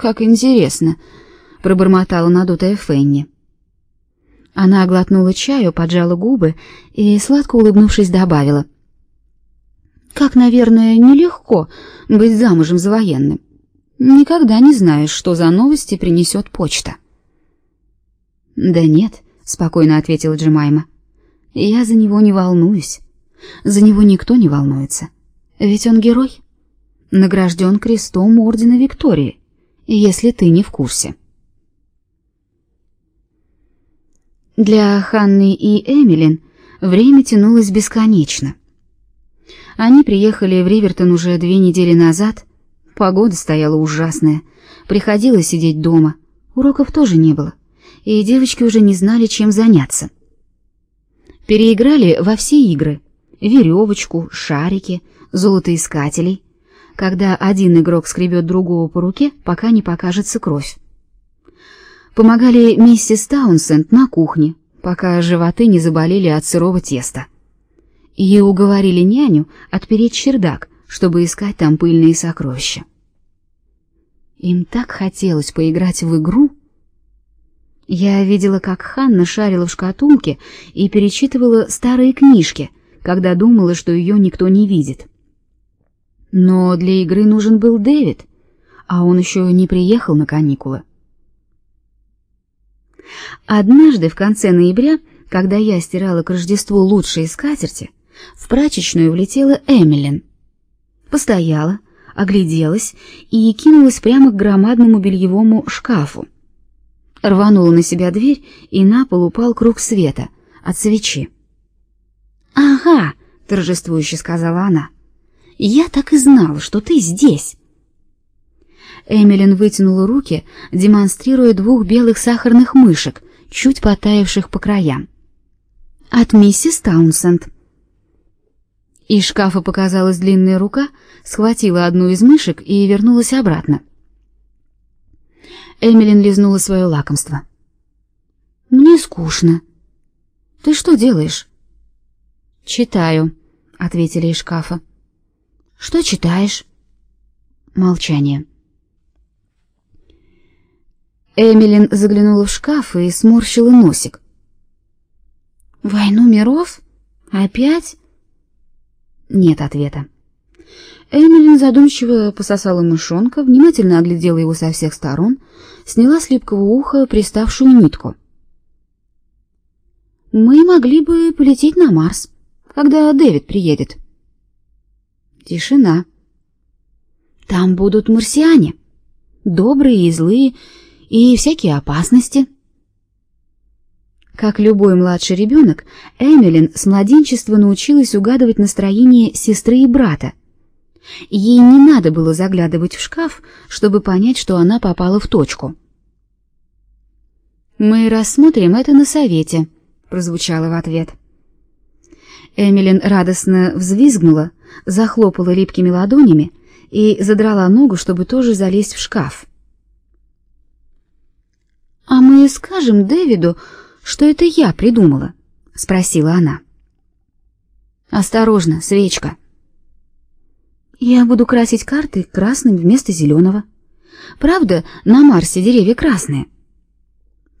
Как интересно, пробормотала надутая Фенни. Она оглотнула чаю, поджала губы и сладко улыбнувшись добавила: "Как, наверное, нелегко быть замужем за военным. Никогда не знаешь, что за новости принесет почта". "Да нет", спокойно ответила Джемайма. "Я за него не волнуюсь. За него никто не волнуется. Ведь он герой, награжден крестом ордена Виктории, если ты не в курсе". Для Ханны и Эмилин время тянулось бесконечно. Они приехали в Ривертон уже две недели назад. Погода стояла ужасная. Приходилось сидеть дома. Уроков тоже не было, и девочки уже не знали, чем заняться. Переиграли во все игры: веревочку, шарики, золотоискателей, когда один игрок скребет другого по руке, пока не покажется кровь. Помогали миссис Таунсенд на кухне, пока животы не заболели от сырого теста. И уговорили няню отпереть чердак, чтобы искать там пыльные сокровища. Им так хотелось поиграть в игру. Я видела, как Ханна шарила в шкатулке и перечитывала старые книжки, когда думала, что ее никто не видит. Но для игры нужен был Дэвид, а он еще не приехал на каникулы. Однажды в конце ноября, когда я стирала к Рождеству лучшие скатерти, в прачечную влетела Эмилин. Постояла, огляделась и кинулась прямо к громадному бельевому шкафу. Рванула на себя дверь, и на пол упал круг света от свечи. «Ага», — торжествующе сказала она, — «я так и знала, что ты здесь». Эмилин вытянула руки, демонстрируя двух белых сахарных мышек, чуть потаявших по краям. От миссис Таунсенд. Из шкафа показалась длинная рука, схватила одну из мышек и вернулась обратно. Эмилин лизнула свое лакомство. Мне скучно. Ты что делаешь? Читаю, ответили из шкафа. Что читаешь? Молчание. Эмилин заглянула в шкаф и сморщила носик. Войну миров? Опять? Нет ответа. Эмилин задумчиво пососала мышонка, внимательно оглядела его со всех сторон, сняла с липкого уха приставшую нитку. Мы могли бы полететь на Марс, когда Дэвид приедет. Тишина. Там будут марсиане, добрые и злые, и всякие опасности. Как любой младший ребенок, Эмилин с младенчества научилась угадывать настроение сестры и брата. Ей не надо было заглядывать в шкаф, чтобы понять, что она попала в точку. Мы рассмотрим это на совете, прозвучало в ответ. Эмилин радостно взвизгнула, захлопала липкими ладонями и задрала ногу, чтобы тоже залезть в шкаф. А мы скажем Дэвиду, что это я придумала, спросила она. Осторожно, свечка. Я буду красить карты красным вместо зеленого. Правда, на Марсе деревья красные.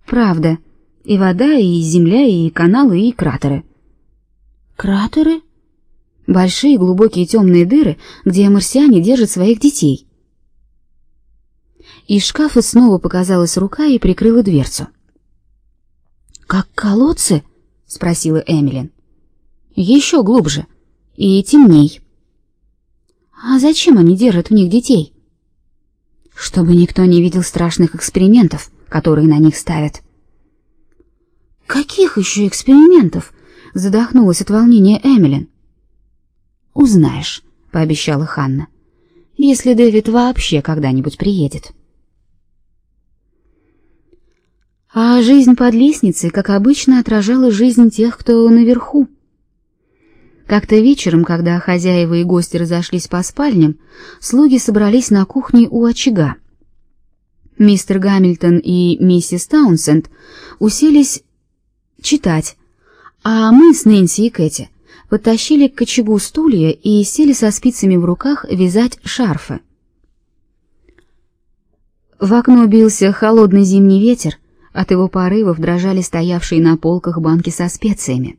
Правда. И вода, и земля, и каналы, и кратеры. Кратеры? Большие глубокие темные дыры, где марсиане держат своих детей. Из шкафа снова показалась рука и прикрыла дверцу. Как колодцы? спросила Эмилин. «Еще глубже и темней. А зачем они держат в них детей? Чтобы никто не видел страшных экспериментов, которые на них ставят. Каких еще экспериментов? задохнулась от волнения Эмилин. Узнаешь, пообещала Ханна. Если Дэвид вообще когда-нибудь приедет. А жизнь под лестницей, как обычно, отражала жизнь тех, кто наверху. Как-то вечером, когда хозяева и гости разошлись по спальням, слуги собрались на кухне у очага. Мистер Гамильтон и миссис Таунсенд уселись читать, а мы с Нэнси и Кэти подтащили к очагу стулья и сели со спицами в руках вязать шарфы. В окно бился холодный зимний ветер, от его порывов дрожали стоявшие на полках банки со специями.